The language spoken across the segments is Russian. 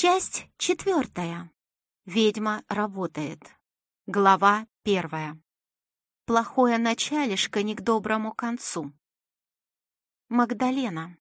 Часть четвертая. Ведьма работает. Глава первая. Плохое началишко не к доброму концу. Магдалена.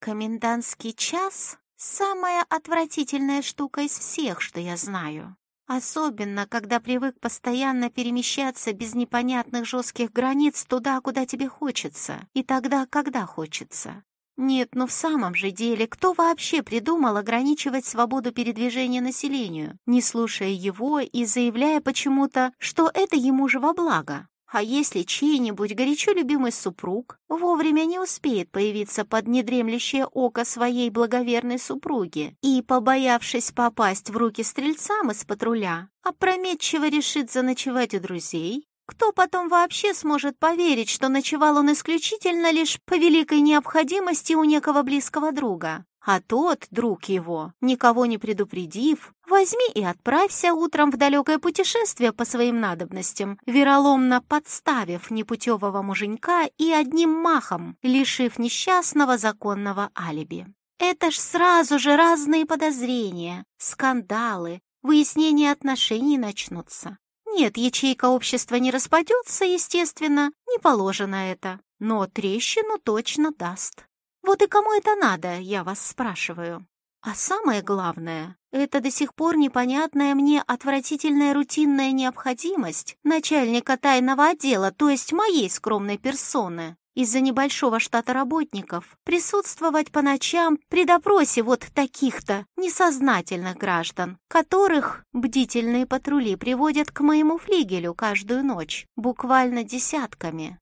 Комендантский час — самая отвратительная штука из всех, что я знаю. Особенно, когда привык постоянно перемещаться без непонятных жестких границ туда, куда тебе хочется, и тогда, когда хочется. Нет, но в самом же деле, кто вообще придумал ограничивать свободу передвижения населению, не слушая его и заявляя почему-то, что это ему же во благо? А если чей-нибудь горячо любимый супруг вовремя не успеет появиться под недремлющее око своей благоверной супруги и, побоявшись попасть в руки стрельцам из патруля, опрометчиво решит заночевать у друзей, кто потом вообще сможет поверить, что ночевал он исключительно лишь по великой необходимости у некого близкого друга? А тот, друг его, никого не предупредив, возьми и отправься утром в далекое путешествие по своим надобностям, вероломно подставив непутевого муженька и одним махом, лишив несчастного законного алиби. Это ж сразу же разные подозрения, скандалы, выяснение отношений начнутся. Нет, ячейка общества не распадется, естественно, не положено это, но трещину точно даст. Вот и кому это надо, я вас спрашиваю. А самое главное, это до сих пор непонятная мне отвратительная рутинная необходимость начальника тайного отдела, то есть моей скромной персоны, из-за небольшого штата работников присутствовать по ночам при допросе вот таких-то несознательных граждан, которых бдительные патрули приводят к моему флигелю каждую ночь, буквально десятками.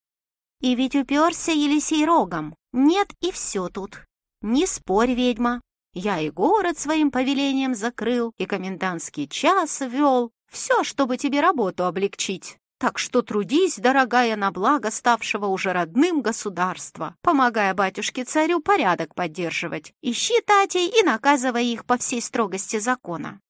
И ведь уперся Елисей рогом. Нет, и все тут. Не спорь, ведьма. Я и город своим повелением закрыл, и комендантский час ввел. Все, чтобы тебе работу облегчить. Так что трудись, дорогая, на благо ставшего уже родным государства, помогая батюшке-царю порядок поддерживать, ищи татей и наказывай их по всей строгости закона.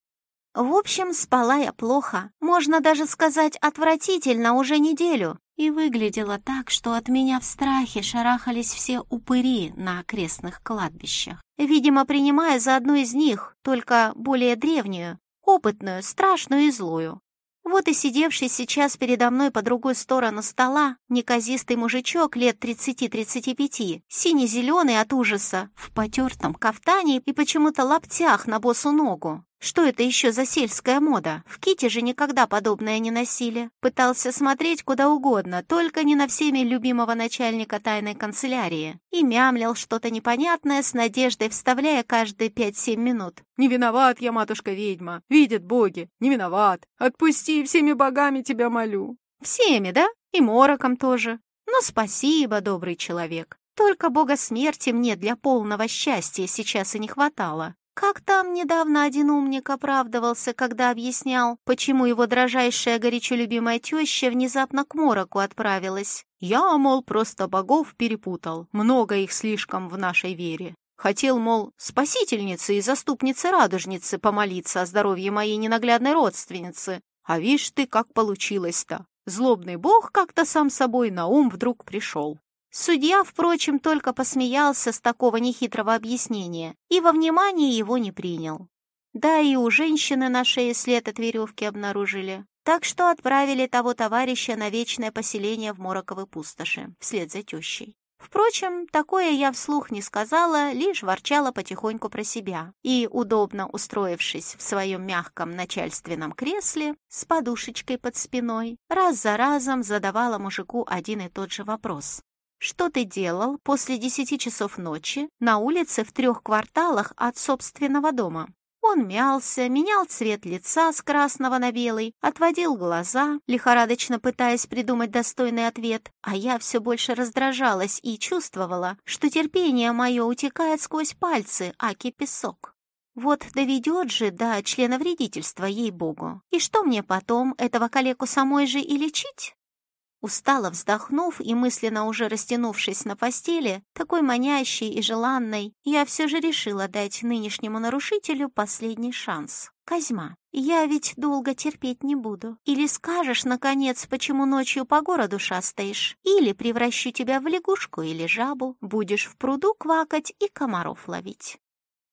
В общем, спала я плохо, можно даже сказать отвратительно уже неделю, и выглядела так, что от меня в страхе шарахались все упыри на окрестных кладбищах. Видимо, принимая за одну из них, только более древнюю, опытную, страшную и злую. Вот и сидевший сейчас передо мной по другую сторону стола неказистый мужичок лет 30-35, сине-зеленый от ужаса, в потертом кафтане и почему-то лаптях на босу ногу. Что это еще за сельская мода? В Ките же никогда подобное не носили. Пытался смотреть куда угодно, только не на всеми любимого начальника тайной канцелярии. И мямлил что-то непонятное с надеждой, вставляя каждые пять-семь минут. «Не виноват я, матушка-ведьма. Видят боги. Не виноват. Отпусти, всеми богами тебя молю». «Всеми, да? И мороком тоже. Ну, спасибо, добрый человек. Только бога смерти мне для полного счастья сейчас и не хватало. Как там недавно один умник оправдывался, когда объяснял, почему его дрожайшая горячо любимая теща внезапно к мороку отправилась. Я, мол, просто богов перепутал, много их слишком в нашей вере. Хотел, мол, спасительнице и заступнице-радужнице помолиться о здоровье моей ненаглядной родственницы. А вишь ты, как получилось-то. Злобный бог как-то сам собой на ум вдруг пришел. Судья, впрочем, только посмеялся с такого нехитрого объяснения и во внимание его не принял. Да и у женщины на шее след от веревки обнаружили, так что отправили того товарища на вечное поселение в Мороковой пустоши, вслед за тещей. Впрочем, такое я вслух не сказала, лишь ворчала потихоньку про себя и, удобно устроившись в своем мягком начальственном кресле с подушечкой под спиной, раз за разом задавала мужику один и тот же вопрос. Что ты делал после десяти часов ночи на улице в трех кварталах от собственного дома? Он мялся, менял цвет лица с красного на белый, отводил глаза, лихорадочно пытаясь придумать достойный ответ, а я все больше раздражалась и чувствовала, что терпение мое утекает сквозь пальцы, аки песок. Вот доведет же до члена вредительства, ей-богу. И что мне потом, этого калеку самой же и лечить? Устало вздохнув и мысленно уже растянувшись на постели, такой манящей и желанной, я все же решила дать нынешнему нарушителю последний шанс. «Козьма, я ведь долго терпеть не буду. Или скажешь, наконец, почему ночью по городу шастаешь, или превращу тебя в лягушку или жабу, будешь в пруду квакать и комаров ловить».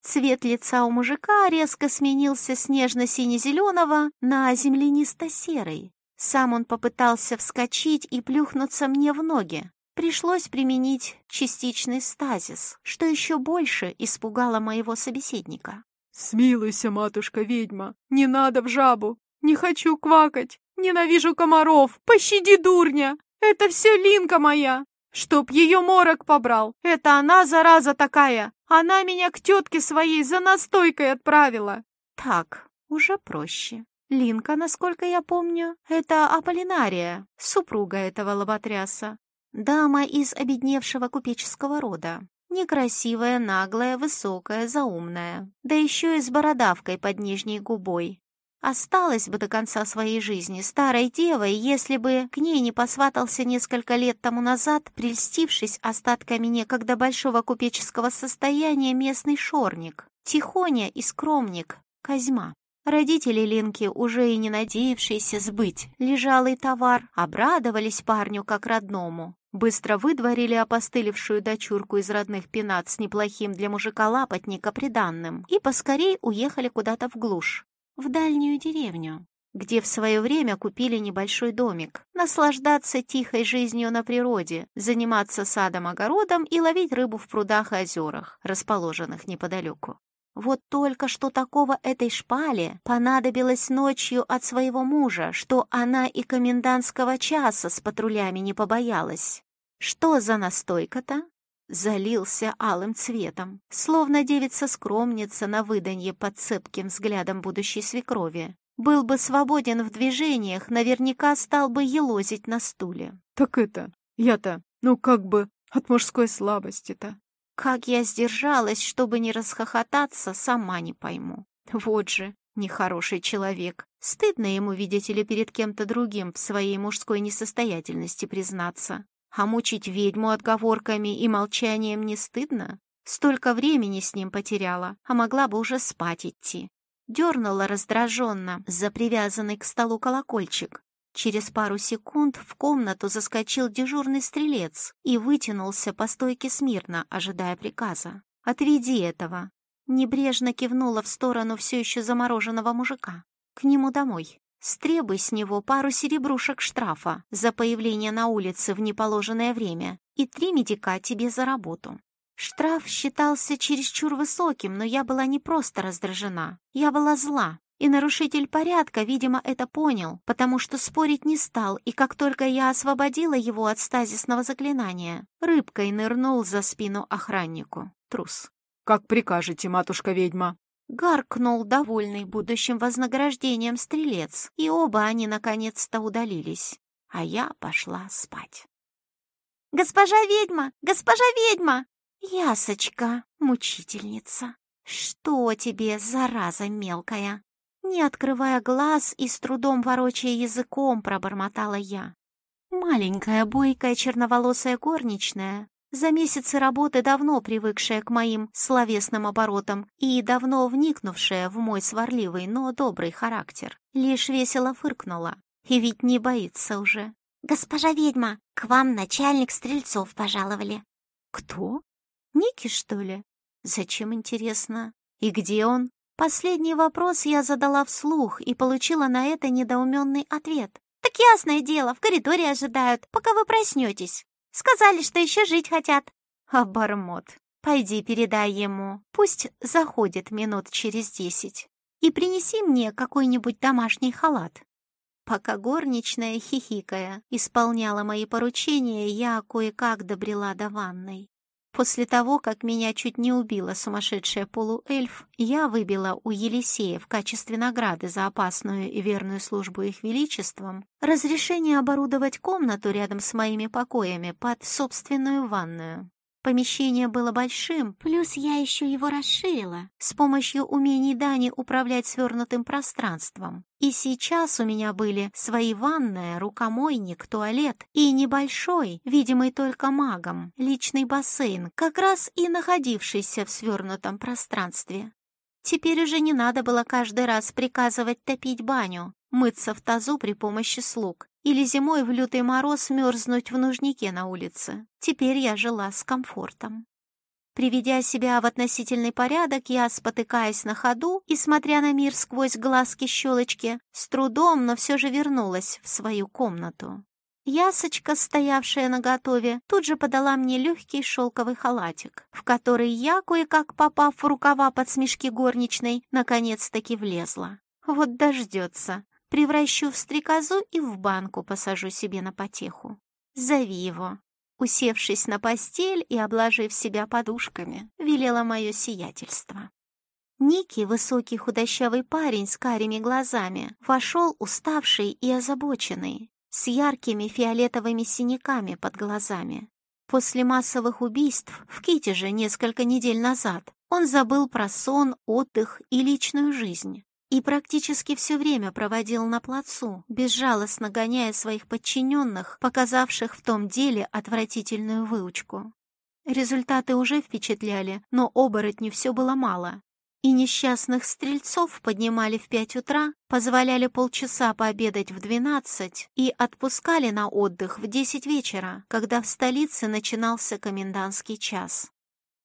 Цвет лица у мужика резко сменился с нежно-сине-зеленого на землянисто-серый. Сам он попытался вскочить и плюхнуться мне в ноги. Пришлось применить частичный стазис, что еще больше испугало моего собеседника. «Смилуйся, матушка-ведьма, не надо в жабу, не хочу квакать, ненавижу комаров, пощади дурня, это все Линка моя, чтоб ее морок побрал, это она, зараза такая, она меня к тетке своей за настойкой отправила». «Так, уже проще. Линка, насколько я помню, это Аполлинария, супруга этого лоботряса. Дама из обедневшего купеческого рода. Некрасивая, наглая, высокая, заумная. Да еще и с бородавкой под нижней губой. Осталась бы до конца своей жизни старой девой, если бы к ней не посватался несколько лет тому назад, прельстившись остатками некогда большого купеческого состояния местный шорник, тихоня и скромник, Козьма. Родители Ленки, уже и не надеявшиеся сбыть лежалый товар, обрадовались парню как родному. Быстро выдворили опостылевшую дочурку из родных пенат с неплохим для мужика-лапотника приданным и поскорей уехали куда-то в глушь, в дальнюю деревню, где в свое время купили небольшой домик, наслаждаться тихой жизнью на природе, заниматься садом-огородом и ловить рыбу в прудах и озерах, расположенных неподалеку. Вот только что такого этой шпале понадобилось ночью от своего мужа, что она и комендантского часа с патрулями не побоялась. Что за настойка-то? Залился алым цветом, словно девица-скромница на выданье под цепким взглядом будущей свекрови. Был бы свободен в движениях, наверняка стал бы елозить на стуле. «Так это, я-то, ну как бы, от мужской слабости-то. Как я сдержалась, чтобы не расхохотаться, сама не пойму. Вот же, нехороший человек. Стыдно ему, видите ли, перед кем-то другим в своей мужской несостоятельности признаться. А мучить ведьму отговорками и молчанием не стыдно? Столько времени с ним потеряла, а могла бы уже спать идти. Дернула раздраженно за привязанный к столу колокольчик, Через пару секунд в комнату заскочил дежурный стрелец и вытянулся по стойке смирно, ожидая приказа. «Отведи этого!» Небрежно кивнула в сторону все еще замороженного мужика. «К нему домой. Стребуй с него пару серебрушек штрафа за появление на улице в неположенное время и три медика тебе за работу». Штраф считался чересчур высоким, но я была не просто раздражена. Я была зла, и нарушитель порядка, видимо, это понял, потому что спорить не стал, и как только я освободила его от стазисного заклинания, рыбкой нырнул за спину охраннику. Трус. «Как прикажете, матушка-ведьма?» Гаркнул довольный будущим вознаграждением стрелец, и оба они наконец-то удалились, а я пошла спать. «Госпожа ведьма! Госпожа ведьма!» «Ясочка, мучительница, что тебе, зараза мелкая?» Не открывая глаз и с трудом ворочая языком, пробормотала я. Маленькая, бойкая, черноволосая горничная, за месяцы работы давно привыкшая к моим словесным оборотам и давно вникнувшая в мой сварливый, но добрый характер, лишь весело фыркнула. И ведь не боится уже. «Госпожа ведьма, к вам начальник Стрельцов пожаловали». «Кто? Ники, что ли? Зачем, интересно? И где он?» Последний вопрос я задала вслух и получила на это недоуменный ответ. «Так ясное дело, в коридоре ожидают, пока вы проснетесь. Сказали, что еще жить хотят». «Обормот, пойди передай ему, пусть заходит минут через десять. И принеси мне какой-нибудь домашний халат». Пока горничная, хихикая, исполняла мои поручения, я кое-как добрела до ванной. После того, как меня чуть не убила сумасшедшая полуэльф, я выбила у Елисея в качестве награды за опасную и верную службу их величеством разрешение оборудовать комнату рядом с моими покоями под собственную ванную. Помещение было большим, плюс я еще его расширила с помощью умений Дани управлять свернутым пространством. И сейчас у меня были свои ванная, рукомойник, туалет и небольшой, видимый только магом, личный бассейн, как раз и находившийся в свернутом пространстве. Теперь уже не надо было каждый раз приказывать топить баню, мыться в тазу при помощи слуг или зимой в лютый мороз мерзнуть в нужнике на улице. Теперь я жила с комфортом. Приведя себя в относительный порядок, я, спотыкаясь на ходу и смотря на мир сквозь глазки-щелочки, с трудом, но все же вернулась в свою комнату. Ясочка, стоявшая на готове, тут же подала мне легкий шелковый халатик, в который я, кое-как попав в рукава под смешки горничной, наконец-таки влезла. Вот дождется. Превращу в стрекозу и в банку посажу себе на потеху. Зови его. Усевшись на постель и обложив себя подушками, велело мое сиятельство. Ники, высокий худощавый парень с карими глазами, вошел уставший и озабоченный, с яркими фиолетовыми синяками под глазами. После массовых убийств в Китеже несколько недель назад он забыл про сон, отдых и личную жизнь и практически все время проводил на плацу, безжалостно гоняя своих подчиненных, показавших в том деле отвратительную выучку. Результаты уже впечатляли, но оборотню все было мало. И несчастных стрельцов поднимали в пять утра, позволяли полчаса пообедать в двенадцать и отпускали на отдых в десять вечера, когда в столице начинался комендантский час.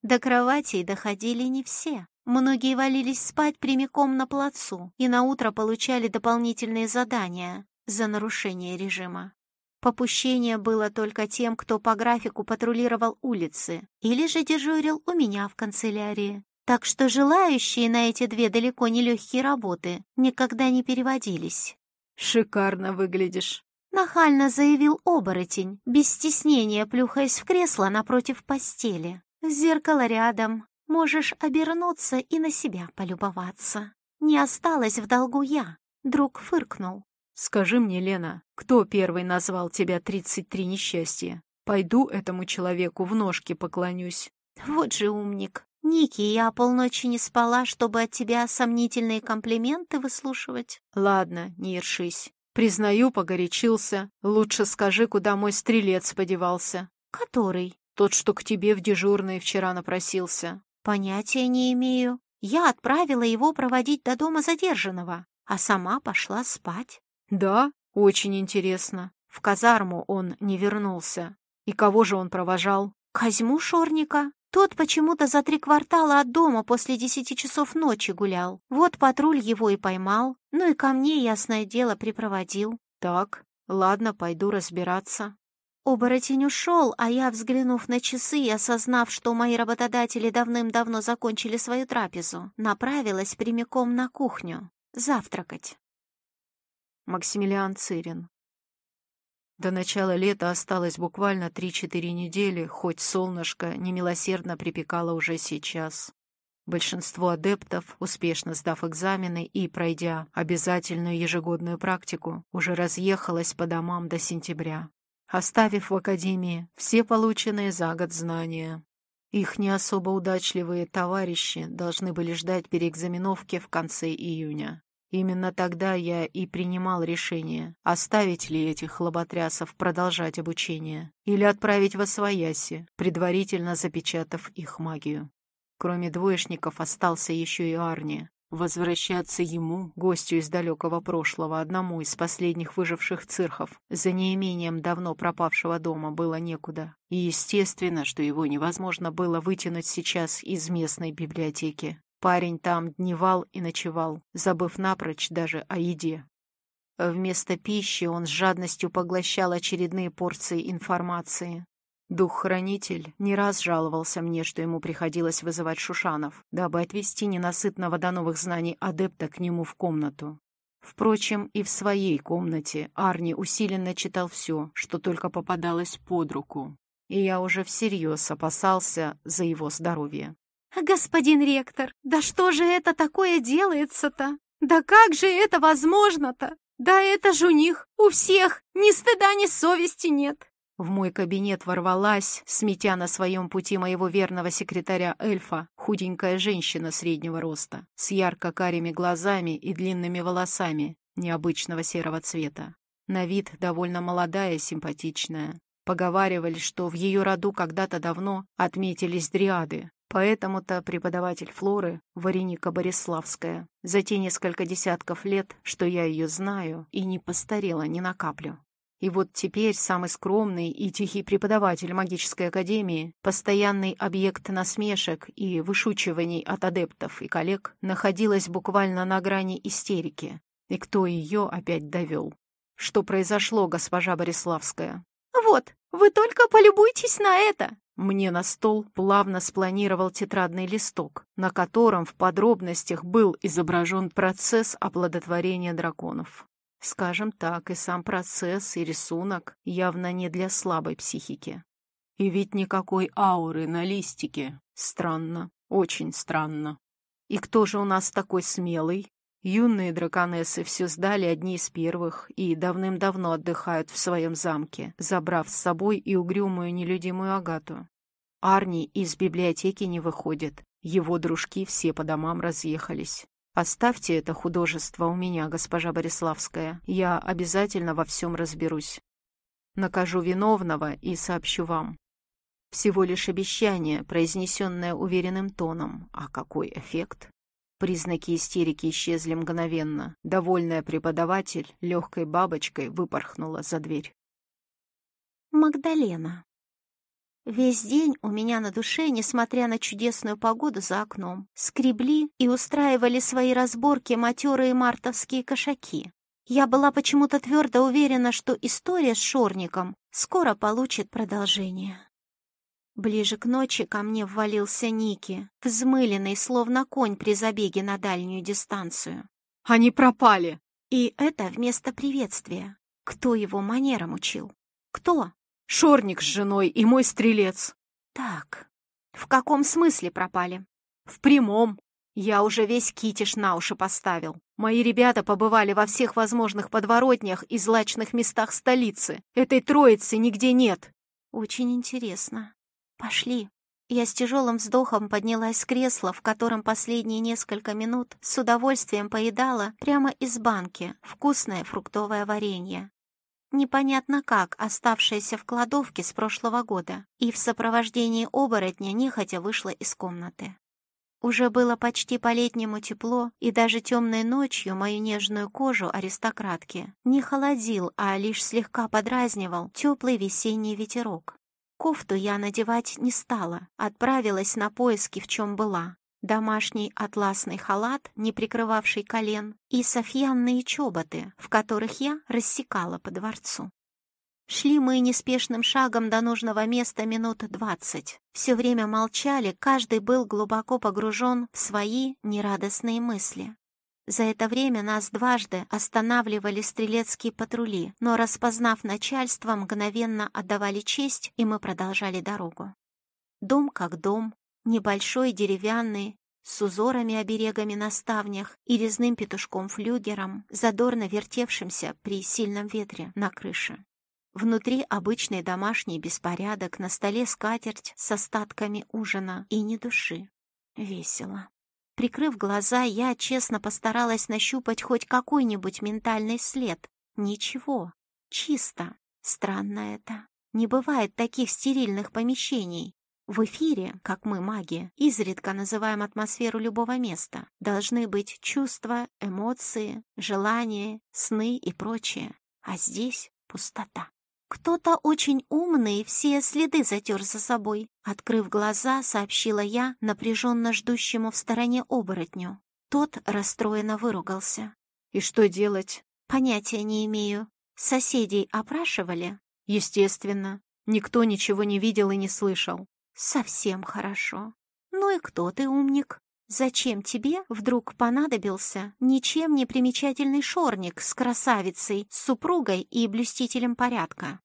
До кроватей доходили не все. Многие валились спать прямиком на плацу и наутро получали дополнительные задания за нарушение режима. Попущение было только тем, кто по графику патрулировал улицы или же дежурил у меня в канцелярии. Так что желающие на эти две далеко не легкие работы никогда не переводились. «Шикарно выглядишь», — нахально заявил оборотень, без стеснения плюхаясь в кресло напротив постели. Зеркало рядом, Можешь обернуться и на себя полюбоваться. Не осталось в долгу я. Друг фыркнул. Скажи мне, Лена, кто первый назвал тебя тридцать три несчастья? Пойду этому человеку в ножки поклонюсь. Вот же умник. Ники, я полночи не спала, чтобы от тебя сомнительные комплименты выслушивать. Ладно, не ершись. Признаю, погорячился. Лучше скажи, куда мой стрелец подевался. Который? Тот, что к тебе в дежурной вчера напросился. Понятия не имею. Я отправила его проводить до дома задержанного, а сама пошла спать. Да, очень интересно. В казарму он не вернулся. И кого же он провожал? Козьму Шорника. Тот почему-то за три квартала от дома после десяти часов ночи гулял. Вот патруль его и поймал. Ну и ко мне, ясное дело, припроводил. Так, ладно, пойду разбираться. Оборотень ушел, а я, взглянув на часы и осознав, что мои работодатели давным-давно закончили свою трапезу, направилась прямиком на кухню завтракать. Максимилиан Цирин До начала лета осталось буквально 3-4 недели, хоть солнышко немилосердно припекало уже сейчас. Большинство адептов, успешно сдав экзамены и пройдя обязательную ежегодную практику, уже разъехалось по домам до сентября оставив в академии все полученные за год знания. Их не особо удачливые товарищи должны были ждать переэкзаменовки в конце июня. Именно тогда я и принимал решение, оставить ли этих хлоботрясов продолжать обучение или отправить в Освояси, предварительно запечатав их магию. Кроме двоечников остался еще и Арни, Возвращаться ему, гостю из далекого прошлого, одному из последних выживших цирхов, за неимением давно пропавшего дома было некуда. И естественно, что его невозможно было вытянуть сейчас из местной библиотеки. Парень там дневал и ночевал, забыв напрочь даже о еде. Вместо пищи он с жадностью поглощал очередные порции информации, Дух-хранитель не раз жаловался мне, что ему приходилось вызывать Шушанов, дабы отвести ненасытного до новых знаний адепта к нему в комнату. Впрочем, и в своей комнате Арни усиленно читал все, что только попадалось под руку. И я уже всерьез опасался за его здоровье. «Господин ректор, да что же это такое делается-то? Да как же это возможно-то? Да это же у них, у всех, ни стыда, ни совести нет!» В мой кабинет ворвалась, сметя на своем пути моего верного секретаря эльфа, худенькая женщина среднего роста, с ярко-карими глазами и длинными волосами необычного серого цвета. На вид довольно молодая симпатичная. Поговаривали, что в ее роду когда-то давно отметились дриады, поэтому-то преподаватель Флоры Вареника Бориславская за те несколько десятков лет, что я ее знаю, и не постарела ни на каплю. И вот теперь самый скромный и тихий преподаватель магической академии, постоянный объект насмешек и вышучиваний от адептов и коллег, находилась буквально на грани истерики. И кто ее опять довел? Что произошло, госпожа Бориславская? «Вот, вы только полюбуйтесь на это!» Мне на стол плавно спланировал тетрадный листок, на котором в подробностях был изображен процесс оплодотворения драконов. Скажем так, и сам процесс, и рисунок явно не для слабой психики. И ведь никакой ауры на листике. Странно, очень странно. И кто же у нас такой смелый? Юные драконессы все сдали одни из первых и давным-давно отдыхают в своем замке, забрав с собой и угрюмую нелюдимую Агату. Арни из библиотеки не выходит, его дружки все по домам разъехались. Оставьте это художество у меня, госпожа Бориславская. Я обязательно во всем разберусь. Накажу виновного и сообщу вам. Всего лишь обещание, произнесенное уверенным тоном. А какой эффект? Признаки истерики исчезли мгновенно. Довольная преподаватель легкой бабочкой выпорхнула за дверь. Магдалена. Весь день у меня на душе, несмотря на чудесную погоду за окном, скребли и устраивали свои разборки матерые мартовские кошаки. Я была почему-то твердо уверена, что история с Шорником скоро получит продолжение. Ближе к ночи ко мне ввалился Ники, взмыленный, словно конь при забеге на дальнюю дистанцию. «Они пропали!» И это вместо приветствия. Кто его манерам учил? Кто? Шорник с женой и мой стрелец. Так, в каком смысле пропали? В прямом. Я уже весь китиш на уши поставил. Мои ребята побывали во всех возможных подворотнях и злачных местах столицы. Этой троицы нигде нет. Очень интересно. Пошли. Я с тяжелым вздохом поднялась с кресла, в котором последние несколько минут с удовольствием поедала прямо из банки вкусное фруктовое варенье непонятно как оставшаяся в кладовке с прошлого года, и в сопровождении оборотня нехотя вышла из комнаты. Уже было почти по-летнему тепло, и даже темной ночью мою нежную кожу аристократки не холодил, а лишь слегка подразнивал теплый весенний ветерок. Кофту я надевать не стала, отправилась на поиски, в чем была, домашний атласный халат, не прикрывавший колен, и софьянные чоботы, в которых я рассекала по дворцу. Шли мы неспешным шагом до нужного места минут двадцать. Все время молчали, каждый был глубоко погружен в свои нерадостные мысли. За это время нас дважды останавливали стрелецкие патрули, но, распознав начальство, мгновенно отдавали честь, и мы продолжали дорогу. Дом как дом, Небольшой, деревянный, с узорами-оберегами на ставнях и резным петушком-флюгером, задорно вертевшимся при сильном ветре на крыше. Внутри обычный домашний беспорядок, на столе скатерть с остатками ужина и ни души. Весело. Прикрыв глаза, я честно постаралась нащупать хоть какой-нибудь ментальный след. Ничего. Чисто. Странно это. Не бывает таких стерильных помещений. В эфире, как мы, маги, изредка называем атмосферу любого места, должны быть чувства, эмоции, желания, сны и прочее. А здесь пустота. Кто-то очень умный все следы затер за собой. Открыв глаза, сообщила я напряженно ждущему в стороне оборотню. Тот расстроенно выругался. «И что делать?» «Понятия не имею. Соседей опрашивали?» «Естественно. Никто ничего не видел и не слышал. Совсем хорошо. Ну и кто ты, умник? Зачем тебе вдруг понадобился ничем не примечательный шорник с красавицей, с супругой и блюстителем порядка?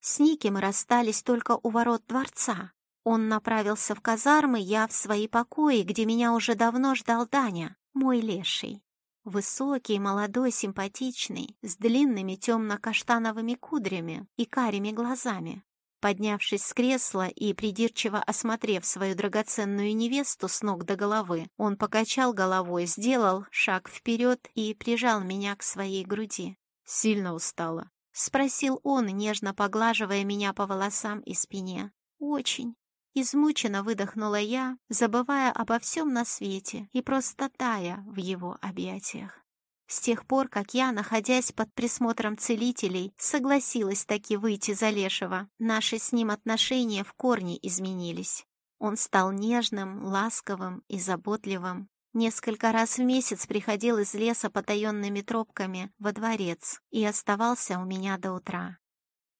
С Ники мы расстались только у ворот дворца. Он направился в казармы, я в свои покои, где меня уже давно ждал Даня, мой леший. Высокий, молодой, симпатичный, с длинными темно-каштановыми кудрями и карими глазами. Поднявшись с кресла и придирчиво осмотрев свою драгоценную невесту с ног до головы, он покачал головой, сделал шаг вперед и прижал меня к своей груди. «Сильно устала?» — спросил он, нежно поглаживая меня по волосам и спине. «Очень». Измученно выдохнула я, забывая обо всем на свете и просто тая в его объятиях. С тех пор, как я, находясь под присмотром целителей, согласилась таки выйти за Лешего. Наши с ним отношения в корне изменились. Он стал нежным, ласковым и заботливым. Несколько раз в месяц приходил из леса потаенными тропками во дворец и оставался у меня до утра.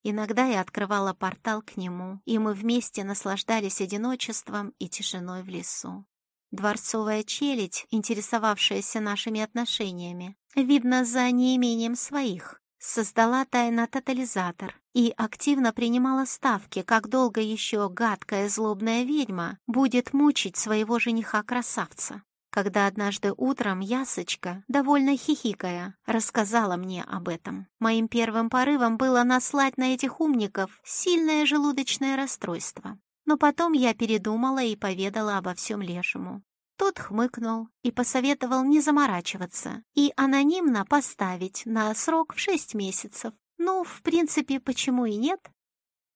Иногда я открывала портал к нему, и мы вместе наслаждались одиночеством и тишиной в лесу. Дворцовая челядь, интересовавшаяся нашими отношениями, видно, за неимением своих, создала тайно-тотализатор и активно принимала ставки, как долго еще гадкая злобная ведьма будет мучить своего жениха-красавца. Когда однажды утром Ясочка, довольно хихикая, рассказала мне об этом. Моим первым порывом было наслать на этих умников сильное желудочное расстройство. Но потом я передумала и поведала обо всем Лешему. Тот хмыкнул и посоветовал не заморачиваться и анонимно поставить на срок в шесть месяцев. Ну, в принципе, почему и нет?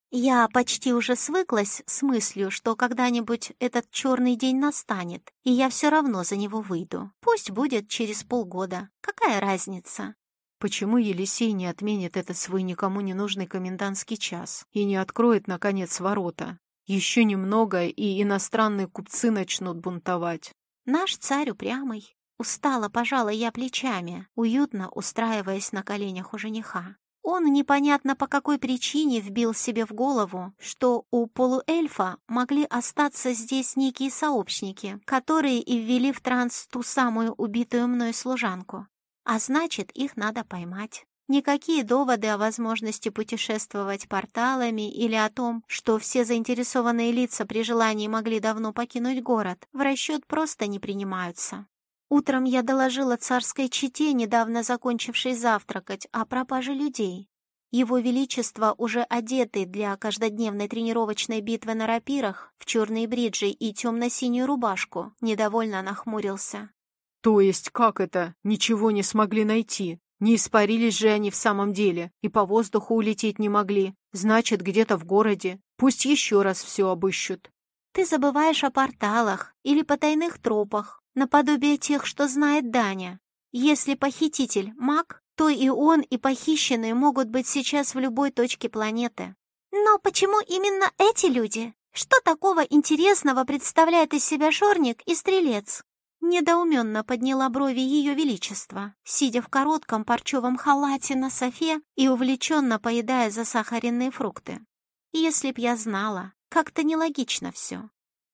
Я почти уже свыклась с мыслью, что когда-нибудь этот черный день настанет, и я все равно за него выйду. Пусть будет через полгода. Какая разница? Почему Елисей не отменит этот свой никому не нужный комендантский час и не откроет, наконец, ворота? Еще немного, и иностранные купцы начнут бунтовать. Наш царь упрямый. Устала, пожала я плечами, уютно устраиваясь на коленях у жениха. Он непонятно по какой причине вбил себе в голову, что у полуэльфа могли остаться здесь некие сообщники, которые и ввели в транс ту самую убитую мной служанку. А значит, их надо поймать. Никакие доводы о возможности путешествовать порталами или о том, что все заинтересованные лица при желании могли давно покинуть город, в расчет просто не принимаются. Утром я доложила царской чете, недавно закончившей завтракать, о пропаже людей. Его Величество, уже одетый для каждодневной тренировочной битвы на рапирах, в черные бриджи и темно-синюю рубашку, недовольно нахмурился. «То есть как это? Ничего не смогли найти?» Не испарились же они в самом деле, и по воздуху улететь не могли. Значит, где-то в городе. Пусть еще раз все обыщут. Ты забываешь о порталах или потайных тропах, наподобие тех, что знает Даня. Если похититель — маг, то и он, и похищенные могут быть сейчас в любой точке планеты. Но почему именно эти люди? Что такого интересного представляет из себя шорник и стрелец? Недоуменно подняла брови Ее Величества, сидя в коротком парчевом халате на софе и увлеченно поедая засахаренные фрукты. Если б я знала, как-то нелогично все.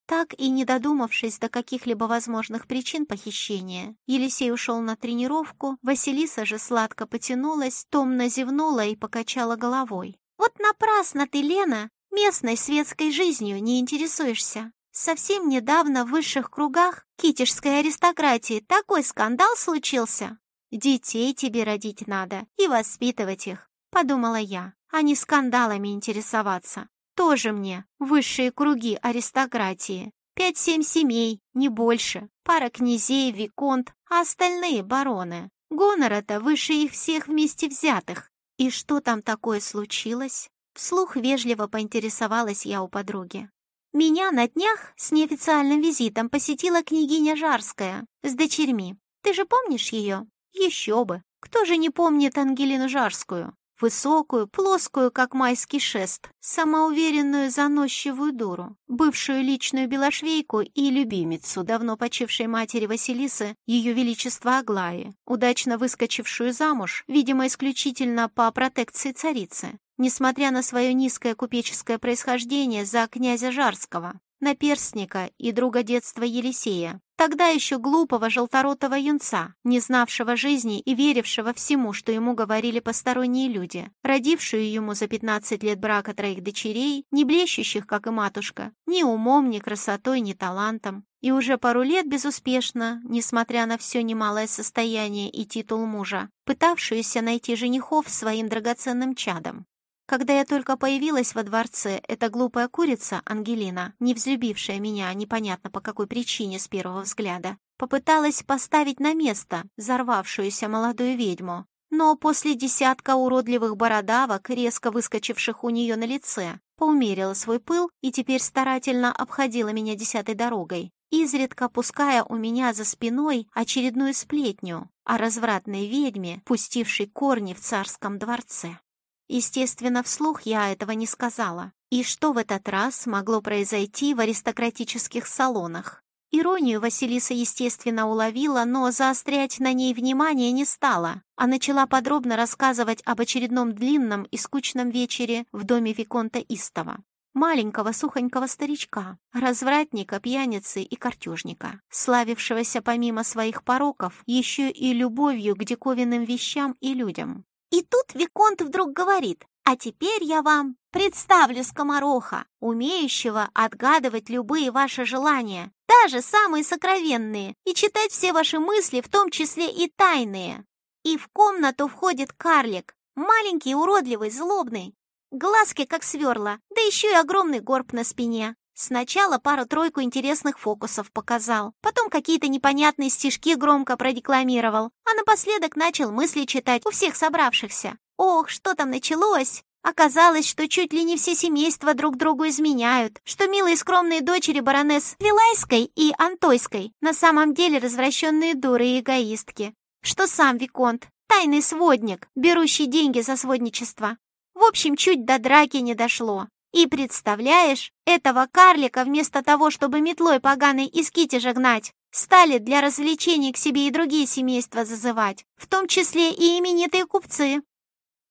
Так и не додумавшись до каких-либо возможных причин похищения, Елисей ушел на тренировку, Василиса же сладко потянулась, томно зевнула и покачала головой. «Вот напрасно ты, Лена, местной светской жизнью не интересуешься. Совсем недавно в высших кругах китежской аристократии такой скандал случился. Детей тебе родить надо и воспитывать их, подумала я, а не скандалами интересоваться. Тоже мне высшие круги аристократии. Пять-семь семей, не больше, пара князей, виконт, а остальные бароны. Гонора-то выше их всех вместе взятых. И что там такое случилось? Вслух вежливо поинтересовалась я у подруги. Меня на днях с неофициальным визитом посетила княгиня Жарская с дочерьми. Ты же помнишь ее? Еще бы. Кто же не помнит Ангелину Жарскую? Высокую, плоскую, как майский шест, самоуверенную, заносчивую дуру, бывшую личную белошвейку и любимицу давно почившей матери Василисы, ее величества Аглаи, удачно выскочившую замуж, видимо, исключительно по протекции царицы, несмотря на свое низкое купеческое происхождение за князя Жарского, наперстника и друга детства Елисея, тогда еще глупого желторотого юнца, не знавшего жизни и верившего всему, что ему говорили посторонние люди, родившую ему за 15 лет брака троих дочерей, не блещущих, как и матушка, ни умом, ни красотой, ни талантом, и уже пару лет безуспешно, несмотря на все немалое состояние и титул мужа, пытавшуюся найти женихов своим драгоценным чадом. Когда я только появилась во дворце, эта глупая курица, Ангелина, не взлюбившая меня непонятно по какой причине с первого взгляда, попыталась поставить на место взорвавшуюся молодую ведьму. Но после десятка уродливых бородавок, резко выскочивших у нее на лице, поумерила свой пыл и теперь старательно обходила меня десятой дорогой. изредка пуская у меня за спиной очередную сплетню о развратной ведьме, пустившей корни в царском дворце. Естественно, вслух я этого не сказала. И что в этот раз могло произойти в аристократических салонах? Иронию Василиса, естественно, уловила, но заострять на ней внимание не стала, а начала подробно рассказывать об очередном длинном и скучном вечере в доме Виконта Истова. Маленького сухонького старичка, развратника, пьяницы и картежника, славившегося помимо своих пороков еще и любовью к диковинным вещам и людям. И тут Виконт вдруг говорит, а теперь я вам представлю скомороха, умеющего отгадывать любые ваши желания, даже самые сокровенные, и читать все ваши мысли, в том числе и тайные. И в комнату входит карлик, маленький, уродливый, злобный, глазки как сверла, да еще и огромный горб на спине. Сначала пару-тройку интересных фокусов показал, потом какие-то непонятные стишки громко продекламировал, а напоследок начал мысли читать у всех собравшихся. Ох, что там началось! Оказалось, что чуть ли не все семейства друг другу изменяют, что милые скромные дочери баронесс Вилайской и Антойской на самом деле развращенные дуры и эгоистки, что сам Виконт — тайный сводник, берущий деньги за сводничество. В общем, чуть до драки не дошло. И представляешь, этого карлика вместо того, чтобы метлой поганой из китежа гнать, стали для развлечений к себе и другие семейства зазывать, в том числе и именитые купцы.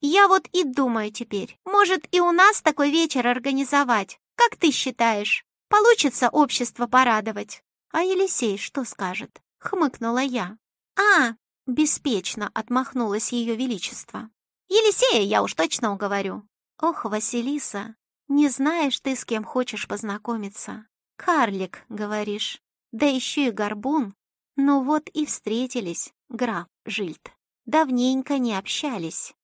Я вот и думаю теперь, может и у нас такой вечер организовать. Как ты считаешь, получится общество порадовать? А Елисей что скажет? Хмыкнула я. А, беспечно отмахнулось ее величество. Елисея я уж точно уговорю. Ох, Василиса, не знаешь ты, с кем хочешь познакомиться. Карлик, говоришь, да еще и горбун. Ну вот и встретились, граф Жильд. Давненько не общались.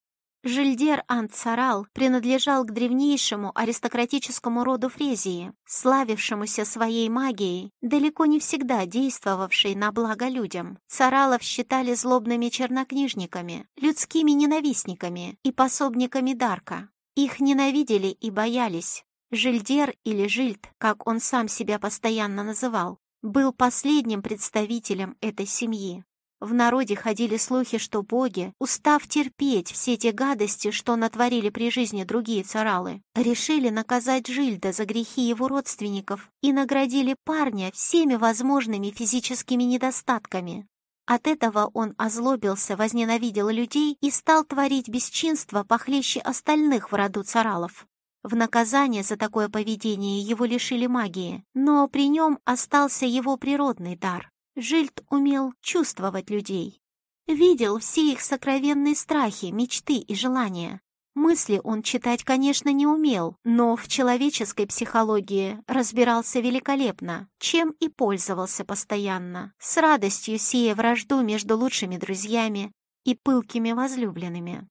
Жильдер Антсарал принадлежал к древнейшему аристократическому роду Фрезии, славившемуся своей магией, далеко не всегда действовавшей на благо людям. Царалов считали злобными чернокнижниками, людскими ненавистниками и пособниками Дарка. Их ненавидели и боялись. Жильдер или Жильд, как он сам себя постоянно называл, был последним представителем этой семьи. В народе ходили слухи, что боги, устав терпеть все те гадости, что натворили при жизни другие царалы, решили наказать Жильда за грехи его родственников и наградили парня всеми возможными физическими недостатками. От этого он озлобился, возненавидел людей и стал творить бесчинство похлеще остальных в роду царалов. В наказание за такое поведение его лишили магии, но при нем остался его природный дар. Жильд умел чувствовать людей. Видел все их сокровенные страхи, мечты и желания. Мысли он читать, конечно, не умел, но в человеческой психологии разбирался великолепно, чем и пользовался постоянно, с радостью сея вражду между лучшими друзьями и пылкими возлюбленными.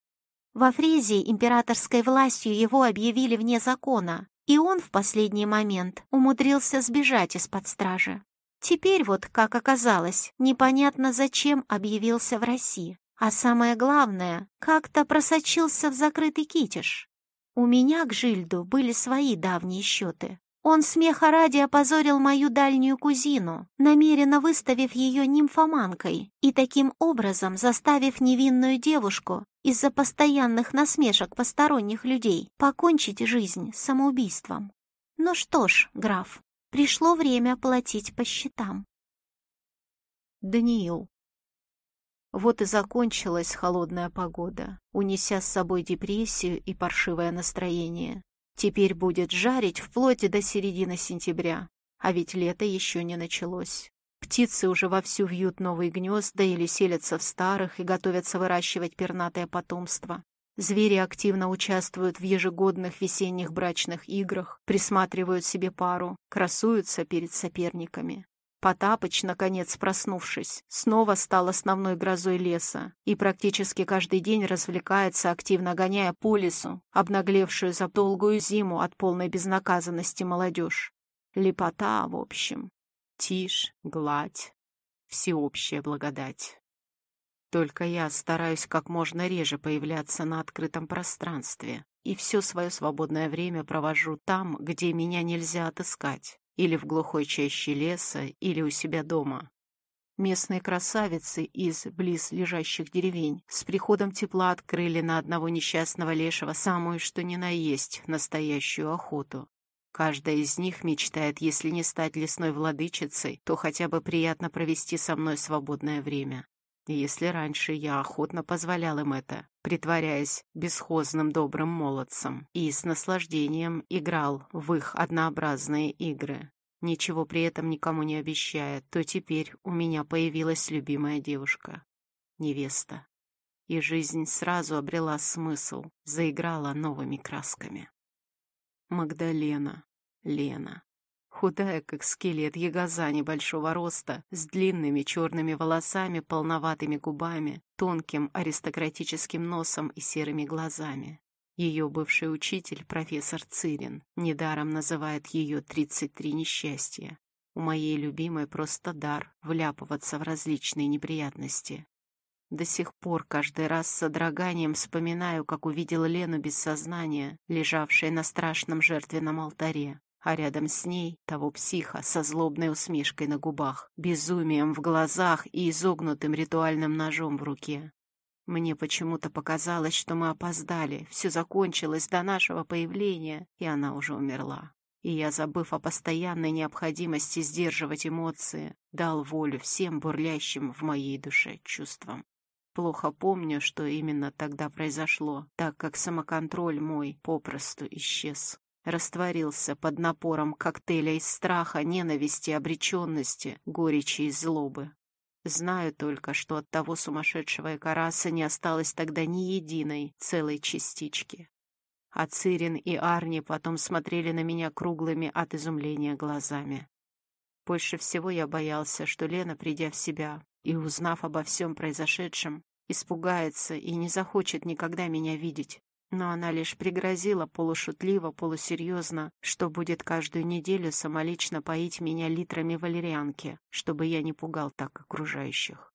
Во Фризии императорской властью его объявили вне закона, и он в последний момент умудрился сбежать из-под стражи. Теперь вот, как оказалось, непонятно зачем объявился в России. А самое главное, как-то просочился в закрытый китеж. У меня к Жильду были свои давние счеты. Он смеха ради опозорил мою дальнюю кузину, намеренно выставив ее нимфоманкой и таким образом заставив невинную девушку из-за постоянных насмешек посторонних людей покончить жизнь самоубийством. Ну что ж, граф, Пришло время платить по счетам. Даниил. Вот и закончилась холодная погода, унеся с собой депрессию и паршивое настроение. Теперь будет жарить вплоть до середины сентября, а ведь лето еще не началось. Птицы уже вовсю вьют новые гнезда или селятся в старых и готовятся выращивать пернатое потомство. Звери активно участвуют в ежегодных весенних брачных играх, присматривают себе пару, красуются перед соперниками. Потапыч, наконец проснувшись, снова стал основной грозой леса и практически каждый день развлекается, активно гоняя по лесу, обнаглевшую за долгую зиму от полной безнаказанности молодежь. Лепота, в общем. Тишь, гладь, всеобщая благодать. Только я стараюсь как можно реже появляться на открытом пространстве и все свое свободное время провожу там, где меня нельзя отыскать. Или в глухой чаще леса, или у себя дома. Местные красавицы из близ лежащих деревень с приходом тепла открыли на одного несчастного лешего самую что ни на есть настоящую охоту. Каждая из них мечтает, если не стать лесной владычицей, то хотя бы приятно провести со мной свободное время. Если раньше я охотно позволял им это, притворяясь бесхозным добрым молодцем, и с наслаждением играл в их однообразные игры, ничего при этом никому не обещая, то теперь у меня появилась любимая девушка, невеста. И жизнь сразу обрела смысл, заиграла новыми красками. Магдалена, Лена. Худая, как скелет, ягоза небольшого роста, с длинными черными волосами, полноватыми губами, тонким аристократическим носом и серыми глазами. Ее бывший учитель, профессор Цирин, недаром называет ее «тридцать три несчастья». У моей любимой просто дар вляпываться в различные неприятности. До сих пор каждый раз с содроганием вспоминаю, как увидел Лену без сознания, лежавшей на страшном жертвенном алтаре, а рядом с ней того психа со злобной усмешкой на губах, безумием в глазах и изогнутым ритуальным ножом в руке. Мне почему-то показалось, что мы опоздали, все закончилось до нашего появления, и она уже умерла. И я, забыв о постоянной необходимости сдерживать эмоции, дал волю всем бурлящим в моей душе чувствам. Плохо помню, что именно тогда произошло, так как самоконтроль мой попросту исчез. Растворился под напором коктейля из страха, ненависти, обреченности, горечи и злобы. Знаю только, что от того сумасшедшего Экараса не осталось тогда ни единой целой частички. А Цирин и Арни потом смотрели на меня круглыми от изумления глазами. Больше всего я боялся, что Лена, придя в себя и узнав обо всем произошедшем, испугается и не захочет никогда меня видеть. Но она лишь пригрозила полушутливо, полусерьезно, что будет каждую неделю самолично поить меня литрами валерьянки, чтобы я не пугал так окружающих.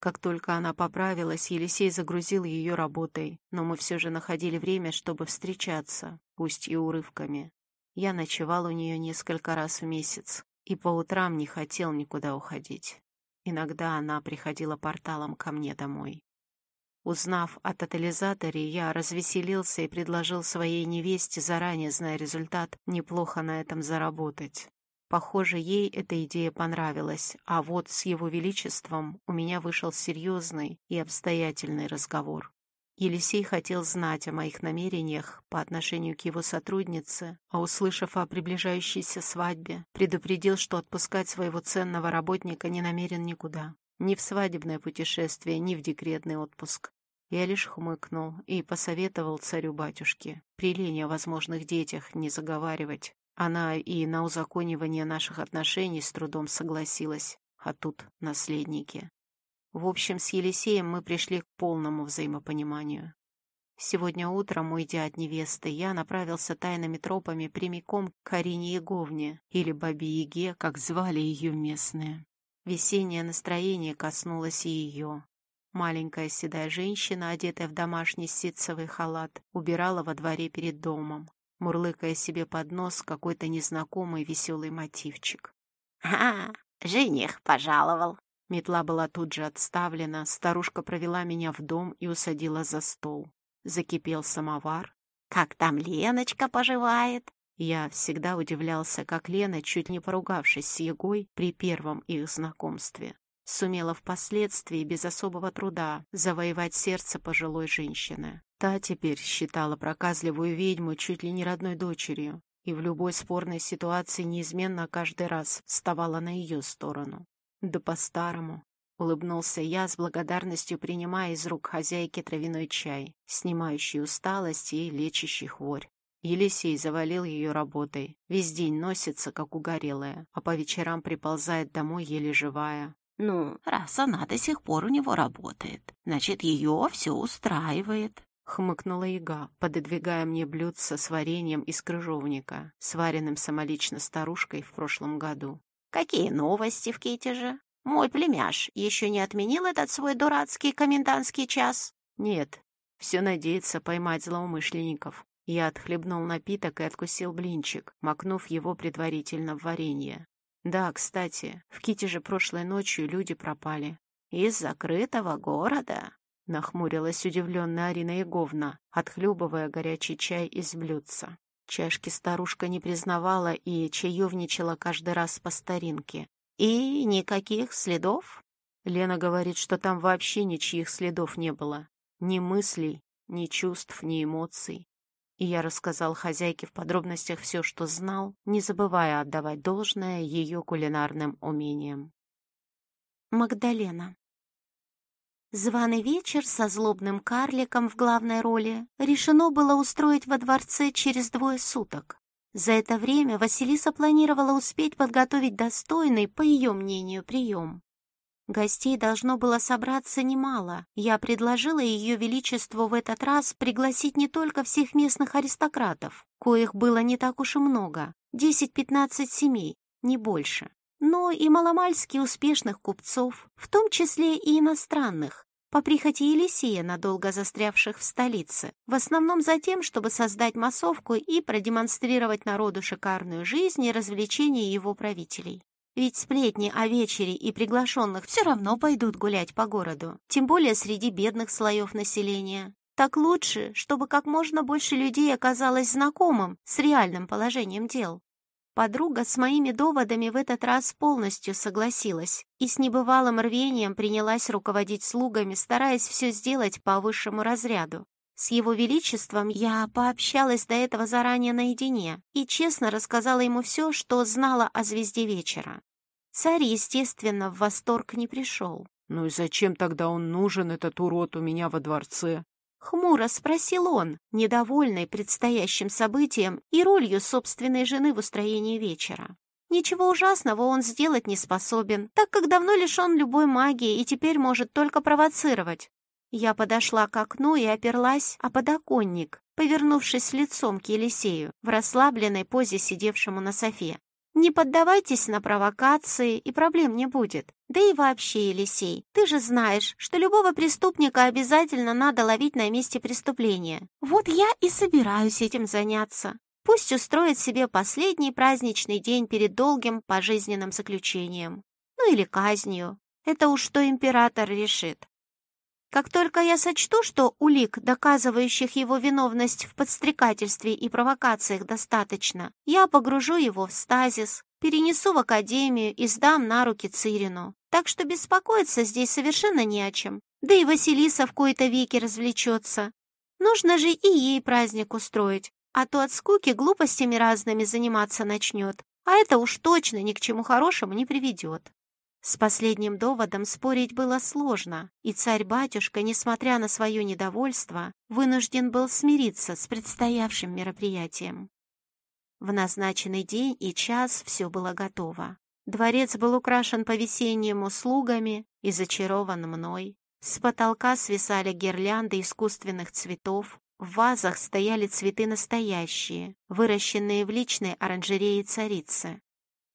Как только она поправилась, Елисей загрузил ее работой, но мы все же находили время, чтобы встречаться, пусть и урывками. Я ночевал у нее несколько раз в месяц и по утрам не хотел никуда уходить. Иногда она приходила порталом ко мне домой. Узнав о тотализаторе, я развеселился и предложил своей невесте, заранее зная результат, неплохо на этом заработать. Похоже, ей эта идея понравилась, а вот с его величеством у меня вышел серьезный и обстоятельный разговор. Елисей хотел знать о моих намерениях по отношению к его сотруднице, а услышав о приближающейся свадьбе, предупредил, что отпускать своего ценного работника не намерен никуда. Ни в свадебное путешествие, ни в декретный отпуск. Я лишь хмыкнул и посоветовал царю-батюшке при лени о возможных детях не заговаривать. Она и на узаконивание наших отношений с трудом согласилась, а тут наследники. В общем, с Елисеем мы пришли к полному взаимопониманию. Сегодня утром, уйдя от невесты, я направился тайными тропами прямиком к Арине Еговне, или Бабе Яге, как звали ее местные. Весеннее настроение коснулось и ее. Маленькая седая женщина, одетая в домашний ситцевый халат, убирала во дворе перед домом, мурлыкая себе под нос какой-то незнакомый веселый мотивчик. «А, жених пожаловал!» Метла была тут же отставлена, старушка провела меня в дом и усадила за стол. Закипел самовар. «Как там Леночка поживает?» Я всегда удивлялся, как Лена, чуть не поругавшись с Егой при первом их знакомстве, сумела впоследствии без особого труда завоевать сердце пожилой женщины. Та теперь считала проказливую ведьму чуть ли не родной дочерью и в любой спорной ситуации неизменно каждый раз вставала на ее сторону. Да по-старому. Улыбнулся я с благодарностью, принимая из рук хозяйки травяной чай, снимающий усталость и лечащий хворь. Елисей завалил ее работой. Весь день носится, как угорелая, а по вечерам приползает домой еле живая. Ну, раз она до сих пор у него работает, значит, ее все устраивает. Хмыкнула яга, пододвигая мне блюдце с вареньем из крыжовника, сваренным самолично старушкой в прошлом году. «Какие новости в Китеже? Мой племяш еще не отменил этот свой дурацкий комендантский час?» «Нет, все надеется поймать злоумышленников». Я отхлебнул напиток и откусил блинчик, макнув его предварительно в варенье. Да, кстати, в Ките же прошлой ночью люди пропали. Из закрытого города? Нахмурилась удивленная Арина Еговна, отхлебывая горячий чай из блюдца. Чашки старушка не признавала и чаевничала каждый раз по старинке. «И никаких следов?» Лена говорит, что там вообще ничьих следов не было. Ни мыслей, ни чувств, ни эмоций. И я рассказал хозяйке в подробностях все, что знал, не забывая отдавать должное ее кулинарным умениям. Магдалена Званый вечер со злобным карликом в главной роли решено было устроить во дворце через двое суток. За это время Василиса планировала успеть подготовить достойный, по ее мнению, прием. Гостей должно было собраться немало. Я предложила Ее Величеству в этот раз пригласить не только всех местных аристократов, коих было не так уж и много, 10-15 семей, не больше но и маломальски успешных купцов, в том числе и иностранных, по прихоти Елисея, надолго застрявших в столице, в основном за тем, чтобы создать массовку и продемонстрировать народу шикарную жизнь и развлечения его правителей. Ведь сплетни о вечере и приглашенных все равно пойдут гулять по городу, тем более среди бедных слоев населения. Так лучше, чтобы как можно больше людей оказалось знакомым с реальным положением дел. Подруга с моими доводами в этот раз полностью согласилась и с небывалым рвением принялась руководить слугами, стараясь все сделать по высшему разряду. С его величеством я пообщалась до этого заранее наедине и честно рассказала ему все, что знала о звезде вечера. Царь, естественно, в восторг не пришел. «Ну и зачем тогда он нужен, этот урод, у меня во дворце?» Хмуро спросил он, недовольный предстоящим событием и ролью собственной жены в устроении вечера. Ничего ужасного он сделать не способен, так как давно лишен любой магии и теперь может только провоцировать. Я подошла к окну и оперлась о подоконник, повернувшись лицом к Елисею, в расслабленной позе сидевшему на софе. Не поддавайтесь на провокации, и проблем не будет. Да и вообще, Елисей, ты же знаешь, что любого преступника обязательно надо ловить на месте преступления. Вот я и собираюсь этим заняться. Пусть устроит себе последний праздничный день перед долгим пожизненным заключением. Ну или казнью. Это уж что император решит. Как только я сочту, что улик, доказывающих его виновность в подстрекательстве и провокациях, достаточно, я погружу его в стазис, перенесу в академию и сдам на руки Цирину. Так что беспокоиться здесь совершенно не о чем. Да и Василиса в кои-то веки развлечется. Нужно же и ей праздник устроить, а то от скуки глупостями разными заниматься начнет, а это уж точно ни к чему хорошему не приведет. С последним доводом спорить было сложно, и царь-батюшка, несмотря на свое недовольство, вынужден был смириться с предстоявшим мероприятием. В назначенный день и час все было готово. Дворец был украшен по-весеннему слугами и зачарован мной. С потолка свисали гирлянды искусственных цветов, в вазах стояли цветы настоящие, выращенные в личной оранжерее царицы.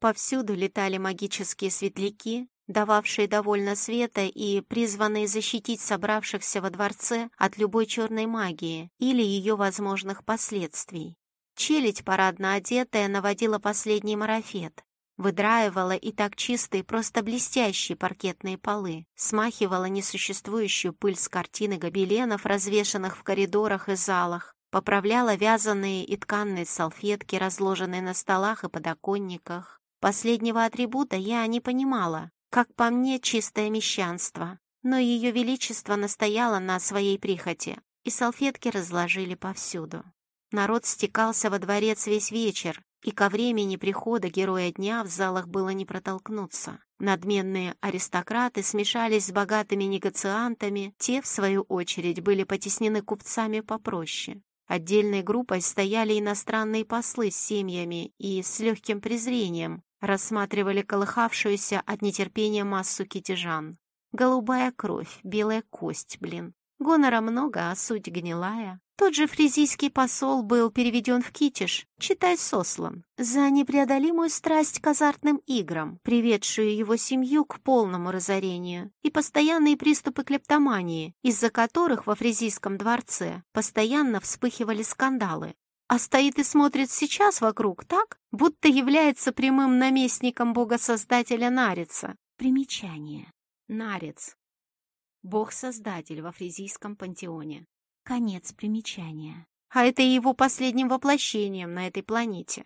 Повсюду летали магические светляки, дававшие довольно света и призванные защитить собравшихся во дворце от любой черной магии или ее возможных последствий. Челядь, парадно одетая, наводила последний марафет, выдраивала и так чистые, просто блестящие паркетные полы, смахивала несуществующую пыль с картины гобеленов, развешанных в коридорах и залах, поправляла вязаные и тканные салфетки, разложенные на столах и подоконниках, Последнего атрибута я не понимала, как по мне чистое мещанство, но ее величество настояло на своей прихоти, и салфетки разложили повсюду. Народ стекался во дворец весь вечер, и ко времени прихода героя дня в залах было не протолкнуться. Надменные аристократы смешались с богатыми негациантами, те, в свою очередь, были потеснены купцами попроще. Отдельной группой стояли иностранные послы с семьями и с легким презрением рассматривали колыхавшуюся от нетерпения массу китежан. Голубая кровь, белая кость, блин. Гонора много, а суть гнилая. Тот же фризийский посол был переведен в Китиш, читай сослан, за непреодолимую страсть к азартным играм, приведшую его семью к полному разорению, и постоянные приступы клептомании, из-за которых во фризийском дворце постоянно вспыхивали скандалы. А стоит и смотрит сейчас вокруг так, будто является прямым наместником бога-создателя Нарица. Примечание. Нарец. Бог-создатель во фризийском пантеоне. Конец примечания. А это его последним воплощением на этой планете.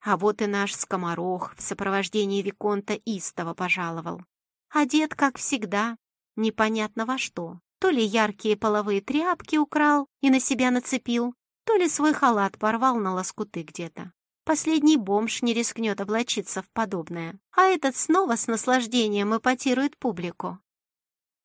А вот и наш скоморох в сопровождении Виконта Истова пожаловал. Одет, как всегда, непонятно во что. То ли яркие половые тряпки украл и на себя нацепил, то ли свой халат порвал на лоскуты где-то. Последний бомж не рискнет облачиться в подобное, а этот снова с наслаждением эпатирует публику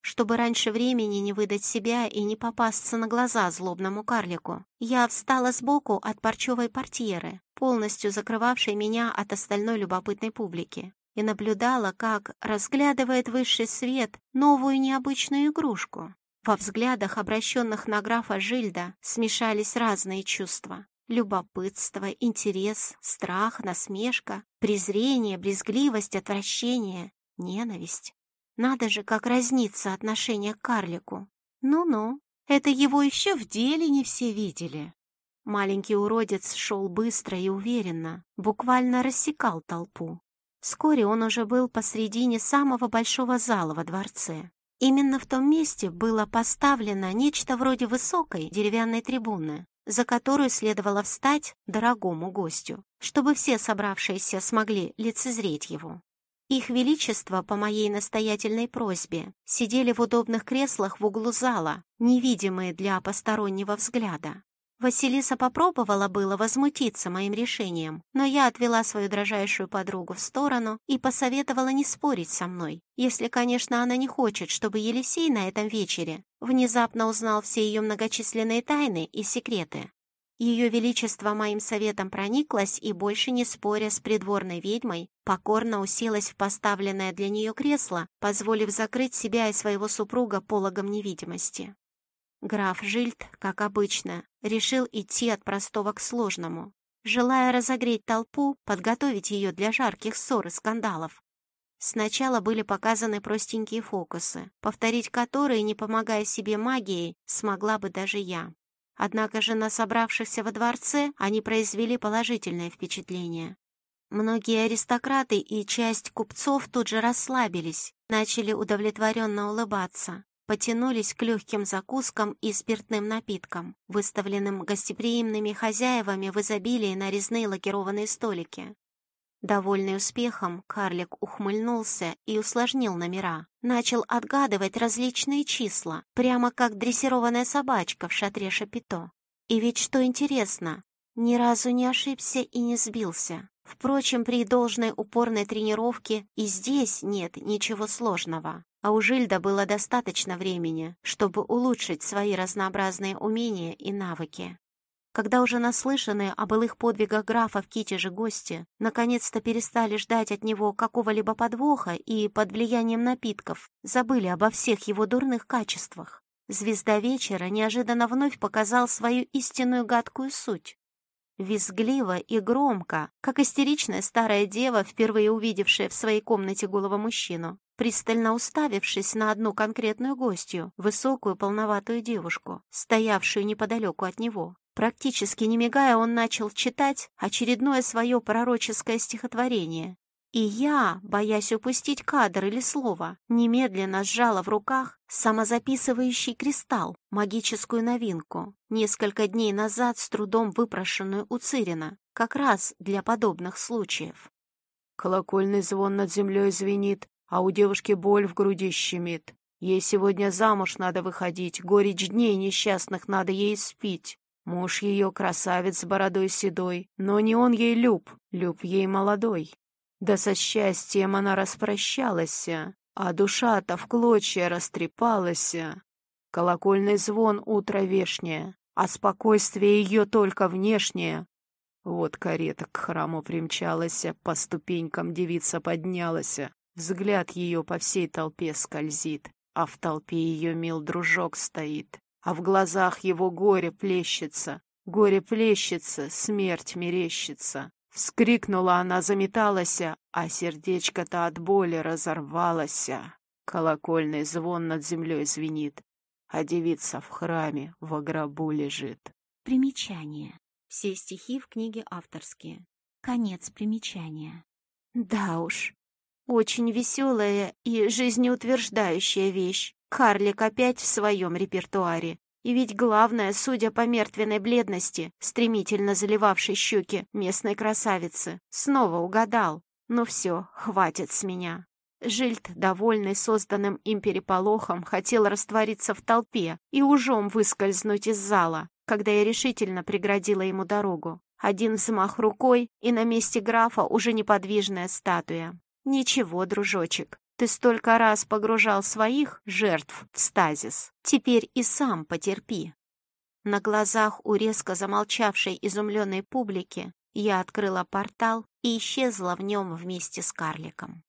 чтобы раньше времени не выдать себя и не попасться на глаза злобному карлику. Я встала сбоку от парчевой портьеры, полностью закрывавшей меня от остальной любопытной публики, и наблюдала, как разглядывает высший свет новую необычную игрушку. Во взглядах, обращенных на графа Жильда, смешались разные чувства. Любопытство, интерес, страх, насмешка, презрение, брезгливость, отвращение, ненависть. Надо же, как разнится отношение к карлику. Ну-ну, это его еще в деле не все видели. Маленький уродец шел быстро и уверенно, буквально рассекал толпу. Вскоре он уже был посредине самого большого зала во дворце. Именно в том месте было поставлено нечто вроде высокой деревянной трибуны, за которую следовало встать дорогому гостю, чтобы все собравшиеся смогли лицезреть его. Их Величество, по моей настоятельной просьбе, сидели в удобных креслах в углу зала, невидимые для постороннего взгляда. Василиса попробовала было возмутиться моим решением, но я отвела свою дрожайшую подругу в сторону и посоветовала не спорить со мной, если, конечно, она не хочет, чтобы Елисей на этом вечере внезапно узнал все ее многочисленные тайны и секреты. Ее Величество моим советом прониклась и, больше не споря с придворной ведьмой, покорно уселась в поставленное для нее кресло, позволив закрыть себя и своего супруга пологом невидимости. Граф Жильд, как обычно, решил идти от простого к сложному, желая разогреть толпу, подготовить ее для жарких ссор и скандалов. Сначала были показаны простенькие фокусы, повторить которые, не помогая себе магией, смогла бы даже я. Однако же на собравшихся во дворце они произвели положительное впечатление. Многие аристократы и часть купцов тут же расслабились, начали удовлетворенно улыбаться, потянулись к легким закускам и спиртным напиткам, выставленным гостеприимными хозяевами в изобилии на резные лакированные столики. Довольный успехом, карлик ухмыльнулся и усложнил номера. Начал отгадывать различные числа, прямо как дрессированная собачка в шатре Шапито. И ведь что интересно, ни разу не ошибся и не сбился. Впрочем, при должной упорной тренировке и здесь нет ничего сложного. А у Жильда было достаточно времени, чтобы улучшить свои разнообразные умения и навыки. Когда уже наслышанные о былых подвигах графа в Китеже гости наконец-то перестали ждать от него какого-либо подвоха и под влиянием напитков забыли обо всех его дурных качествах, звезда вечера неожиданно вновь показал свою истинную гадкую суть. Визгливо и громко, как истеричная старая дева, впервые увидевшая в своей комнате голого мужчину, пристально уставившись на одну конкретную гостью, высокую полноватую девушку, стоявшую неподалеку от него. Практически не мигая, он начал читать очередное свое пророческое стихотворение. И я, боясь упустить кадр или слово, немедленно сжала в руках самозаписывающий кристалл, магическую новинку, несколько дней назад с трудом выпрошенную у Цирина, как раз для подобных случаев. Колокольный звон над землей звенит, а у девушки боль в груди щемит. Ей сегодня замуж надо выходить, горечь дней несчастных надо ей спить. Муж ее красавец с бородой седой, но не он ей люб, люб ей молодой. Да со счастьем она распрощалась, а душа-то в клочья растрепалась. Колокольный звон утро вешнее, а спокойствие ее только внешнее. Вот карета к храму примчалась, по ступенькам девица поднялась. Взгляд ее по всей толпе скользит, а в толпе ее мил дружок стоит а в глазах его горе плещется, горе плещется, смерть мерещится. Вскрикнула она, заметалась, а сердечко-то от боли разорвалось. Колокольный звон над землей звенит, а девица в храме во гробу лежит. Примечание. Все стихи в книге авторские. Конец примечания. Да уж, очень веселая и жизнеутверждающая вещь. Карлик опять в своем репертуаре. И ведь главное, судя по мертвенной бледности, стремительно заливавшей щеки местной красавицы, снова угадал. Ну все, хватит с меня. Жильд, довольный созданным им переполохом, хотел раствориться в толпе и ужом выскользнуть из зала, когда я решительно преградила ему дорогу. Один взмах рукой, и на месте графа уже неподвижная статуя. «Ничего, дружочек, ты столько раз погружал своих жертв в стазис. Теперь и сам потерпи». На глазах у резко замолчавшей изумленной публики я открыла портал и исчезла в нем вместе с карликом.